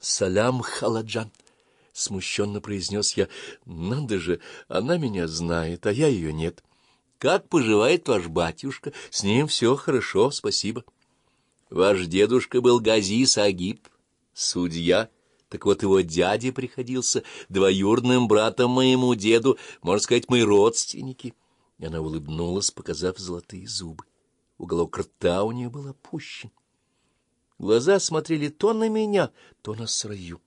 Салям Халаджан, — смущенно произнес я. — Надо же, она меня знает, а я ее нет. — Как поживает ваш батюшка? С ним все хорошо, спасибо. Ваш дедушка был Гази Сагиб, судья. Так вот его дяде приходился двоюродным братом моему деду, можно сказать, мы родственники. Она улыбнулась, показав золотые зубы. Уголок рта у нее был опущен. Глаза смотрели то на меня, то на сраю.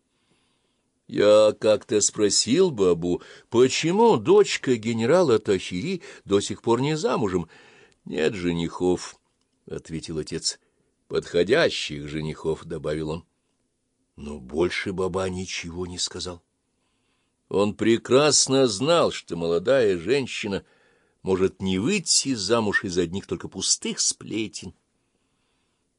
Я как-то спросил бабу, почему дочка генерала Тахири до сих пор не замужем. — Нет женихов, — ответил отец. — Подходящих женихов, — добавил он. Но больше баба ничего не сказал. Он прекрасно знал, что молодая женщина может не выйти замуж из одних только пустых сплетен.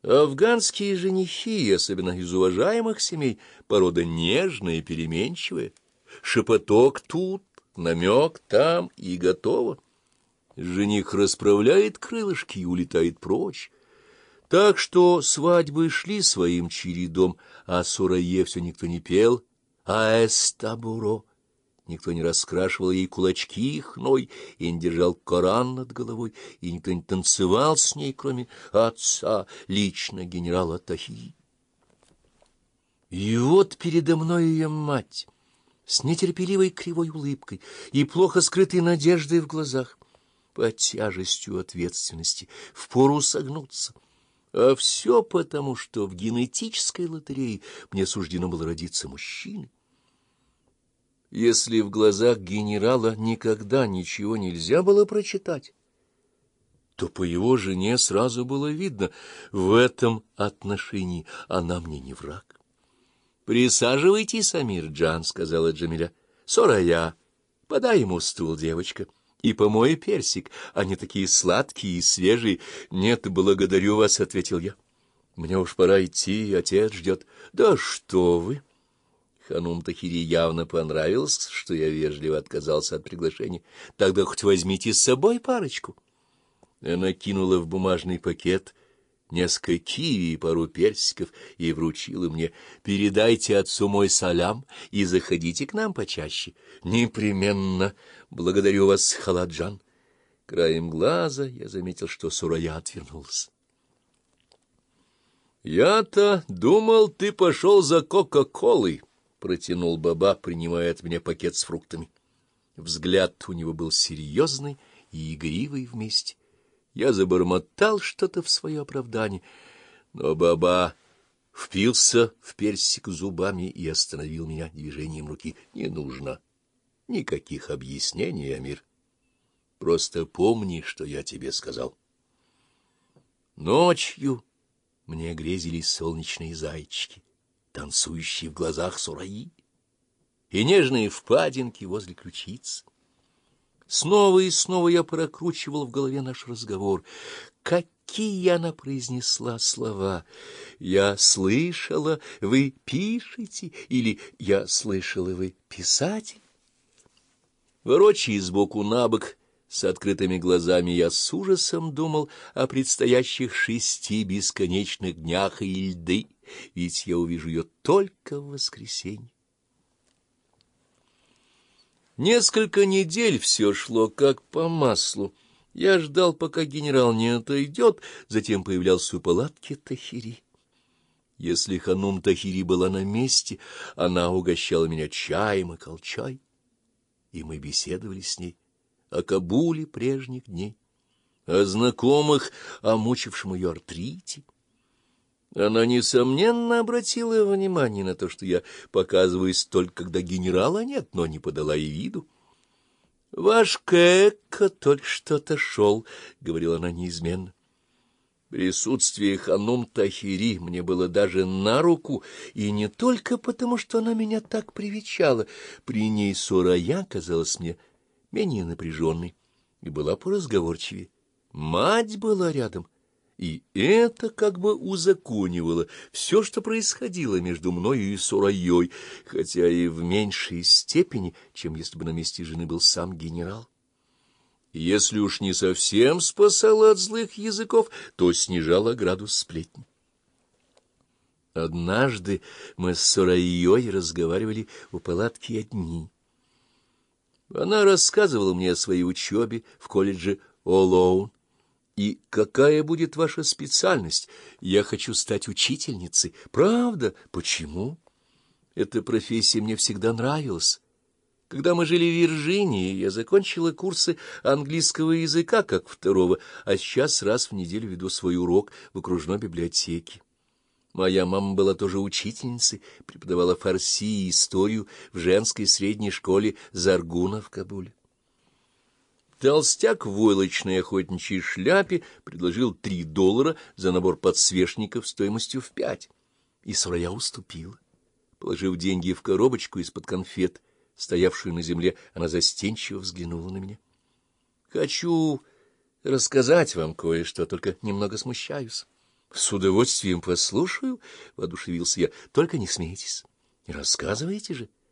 Афганские женихи, особенно из уважаемых семей, порода нежная и переменчивая. Шепоток тут, намек там и готово. Жених расправляет крылышки и улетает прочь. Так что свадьбы шли своим чередом, а Сурае все никто не пел, а эстабуро — Никто не раскрашивал ей кулачки хной и не держал Коран над головой, и никто не танцевал с ней, кроме отца, лично генерала Тахи. И вот передо мной ее мать, с нетерпеливой кривой улыбкой и плохо скрытой надеждой в глазах, под тяжестью ответственности, впору согнуться. А все потому, что в генетической лотерее мне суждено было родиться мужчиной. Если в глазах генерала никогда ничего нельзя было прочитать, то по его жене сразу было видно, в этом отношении она мне не враг. — Присаживайтесь, Амир Джан, — сказала Джамиля. — Сорая, подай ему стул, девочка, и помой персик, они такие сладкие и свежие. — Нет, благодарю вас, — ответил я. — Мне уж пора идти, отец ждет. — Да что вы! — Ханум Тахири явно понравилось, что я вежливо отказался от приглашения. Тогда хоть возьмите с собой парочку. Она кинула в бумажный пакет несколько киви и пару персиков и вручила мне. Передайте отцу мой салям и заходите к нам почаще. Непременно. Благодарю вас, Халаджан. Краем глаза я заметил, что Сурая отвернулся. «Я-то думал, ты пошел за Кока-Колой» протянул Баба, принимая от меня пакет с фруктами. Взгляд у него был серьезный и игривый вместе. Я забормотал что-то в свое оправдание, но Баба впился в персик зубами и остановил меня движением руки. Не нужно никаких объяснений, Амир. Просто помни, что я тебе сказал. Ночью мне грезились солнечные зайчики танцующие в глазах Сураи, и нежные впадинки возле ключиц. Снова и снова я прокручивал в голове наш разговор. Какие она произнесла слова! «Я слышала, вы пишете» или «Я слышала, вы писатель». Ворочаясь сбоку на бок, с открытыми глазами я с ужасом думал о предстоящих шести бесконечных днях и льды, ведь я увижу ее только в воскресенье. Несколько недель все шло как по маслу. Я ждал, пока генерал не отойдет, затем появлялся у палатки Тахири. Если ханум Тахири была на месте, она угощала меня чаем и колчай, и мы беседовали с ней о Кабуле прежних дней, о знакомых, о мучившем ее артрите. Она, несомненно, обратила внимание на то, что я показываюсь только когда генерала нет, но не подала и виду. — Ваш Кэкка только что отошел, — говорила она неизменно. Присутствие Ханум Тахири мне было даже на руку, и не только потому, что она меня так привечала. При ней Сурая казалась мне менее напряженной и была поразговорчивее. Мать была рядом, и это как бы узаконивало все, что происходило между мною и Сураей, хотя и в меньшей степени, чем если бы на месте жены был сам генерал. Если уж не совсем спасала от злых языков, то снижала градус сплетни. Однажды мы с Сурайей разговаривали у палатки одни. Она рассказывала мне о своей учебе в колледже Олоун. И какая будет ваша специальность? Я хочу стать учительницей. Правда? Почему? Эта профессия мне всегда нравилась. Когда мы жили в Вирджинии, я закончила курсы английского языка как второго, а сейчас раз в неделю веду свой урок в окружной библиотеке. Моя мама была тоже учительницей, преподавала фарси и историю в женской средней школе Заргуна в Кабуле. Толстяк в войлочной охотничьей шляпе предложил три доллара за набор подсвечников стоимостью в пять, и Сурая уступила. Положив деньги в коробочку из-под конфет, стоявшую на земле, она застенчиво взглянула на меня. — Хочу рассказать вам кое-что, только немного смущаюсь. — С удовольствием послушаю, — воодушевился я, — только не смейтесь. — Рассказывайте же. —